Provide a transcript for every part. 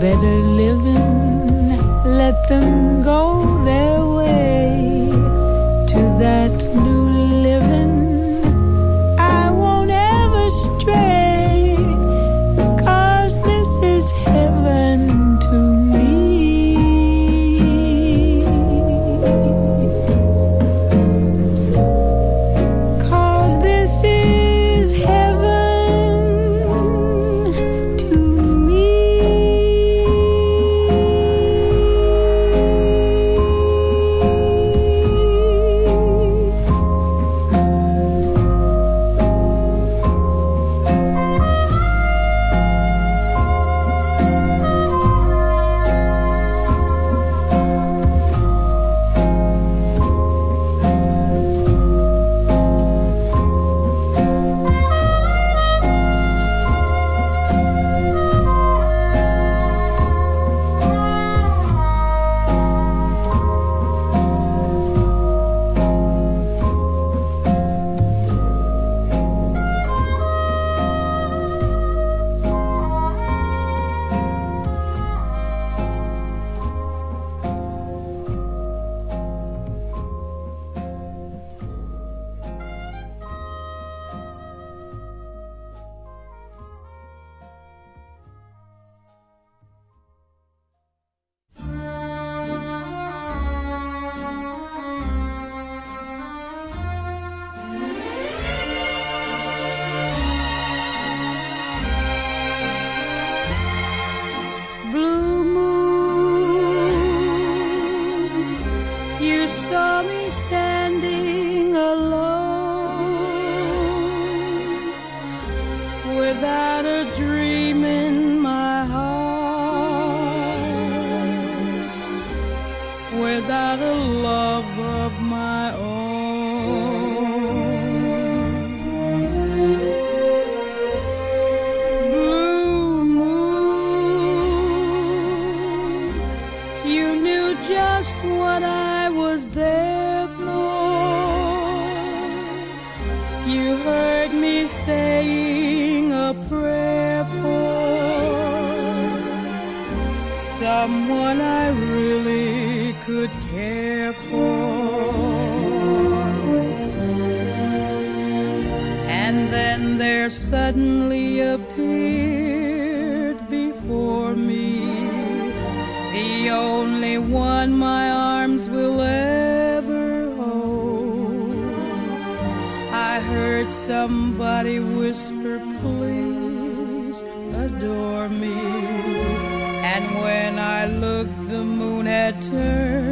better living, let them go there. without a love of my own. Blue moon, you knew just what I was there for. You heard me saying a prayer for someone I suddenly appeared before me, the only one my arms will ever hold. I heard somebody whisper, Please adore me. And when I looked, the moon had turned.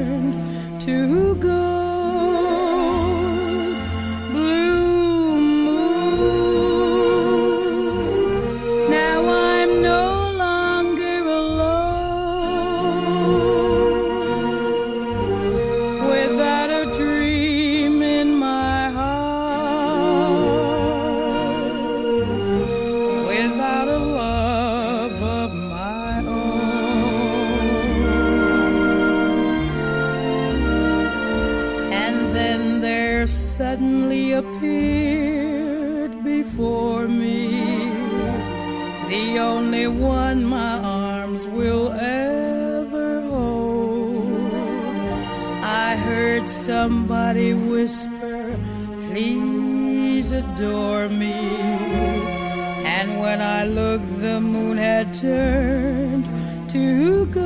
Turned to gold.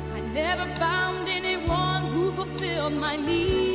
never found anyone who fulfilled my need.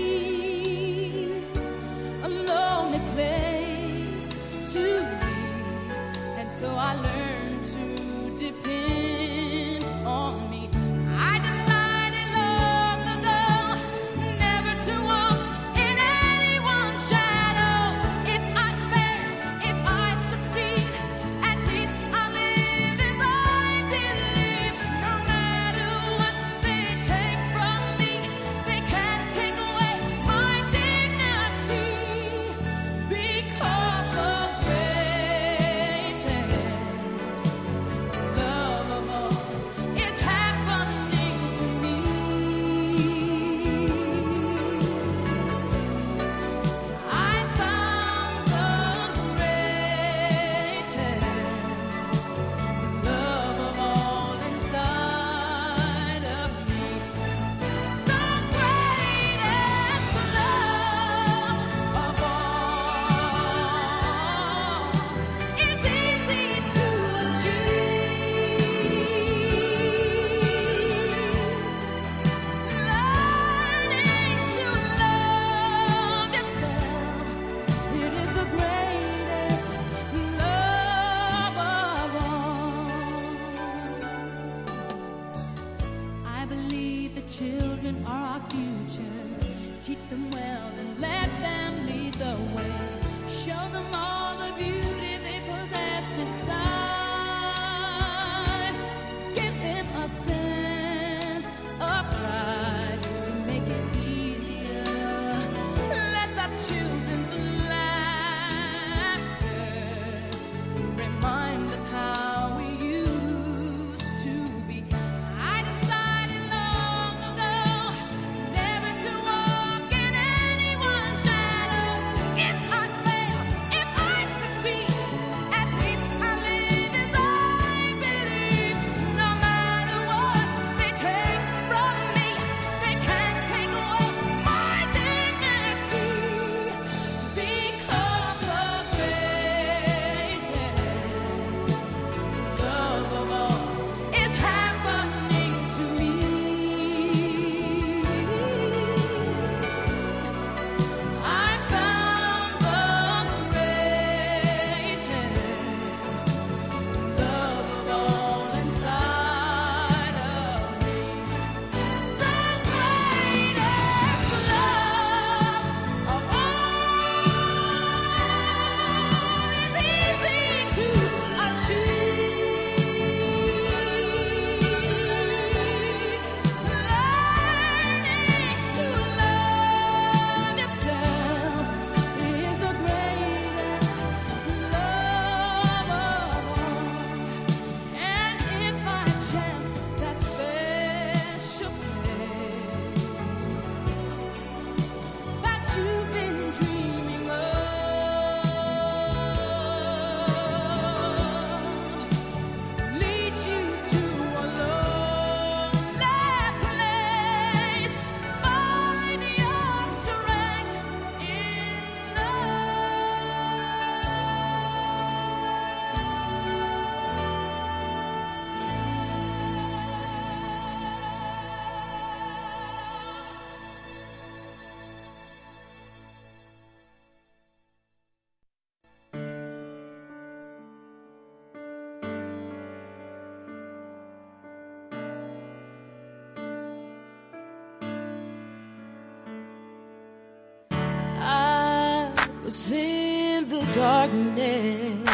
darkness.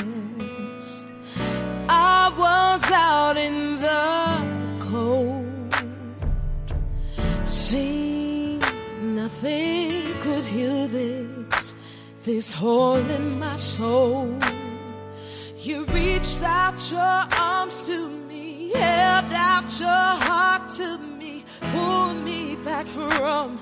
I was out in the cold. See, nothing could heal this, this hole in my soul. You reached out your arms to me, held out your heart to me, pulled me back from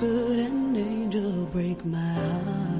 could an angel break my heart?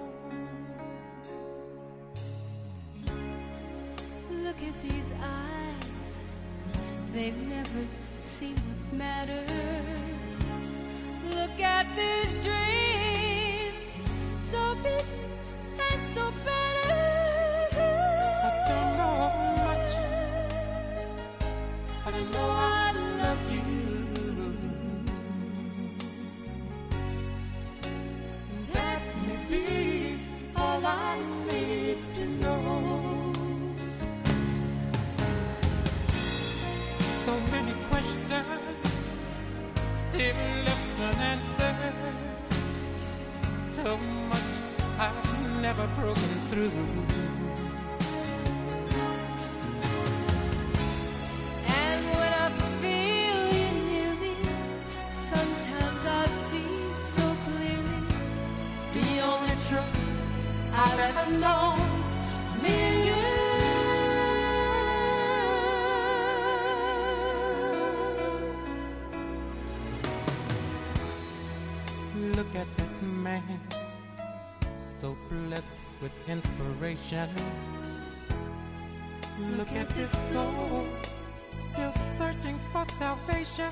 Look at these eyes, they've never seen what matters. Look at these dreams, so big and so better. I don't know much, but I know I love you. so much I've never broken through. with inspiration. Look at this soul, still searching for salvation.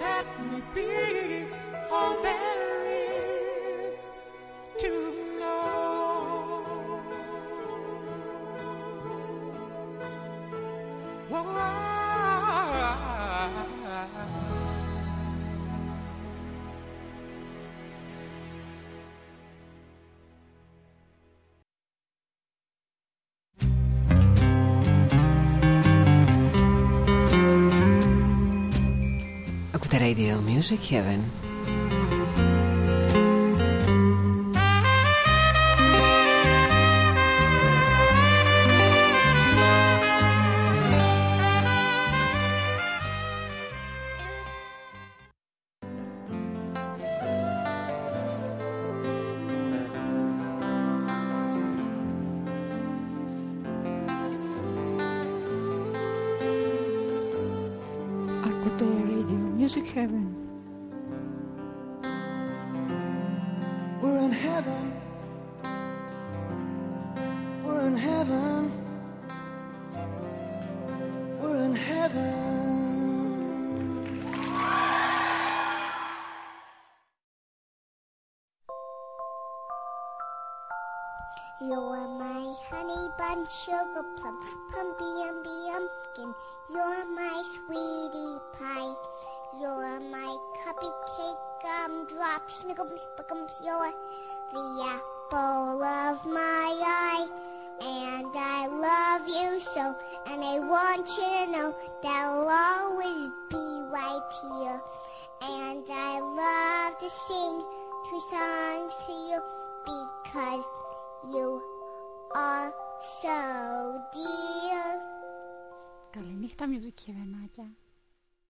let me be all day. music heaven. Tam gözüküyor Berna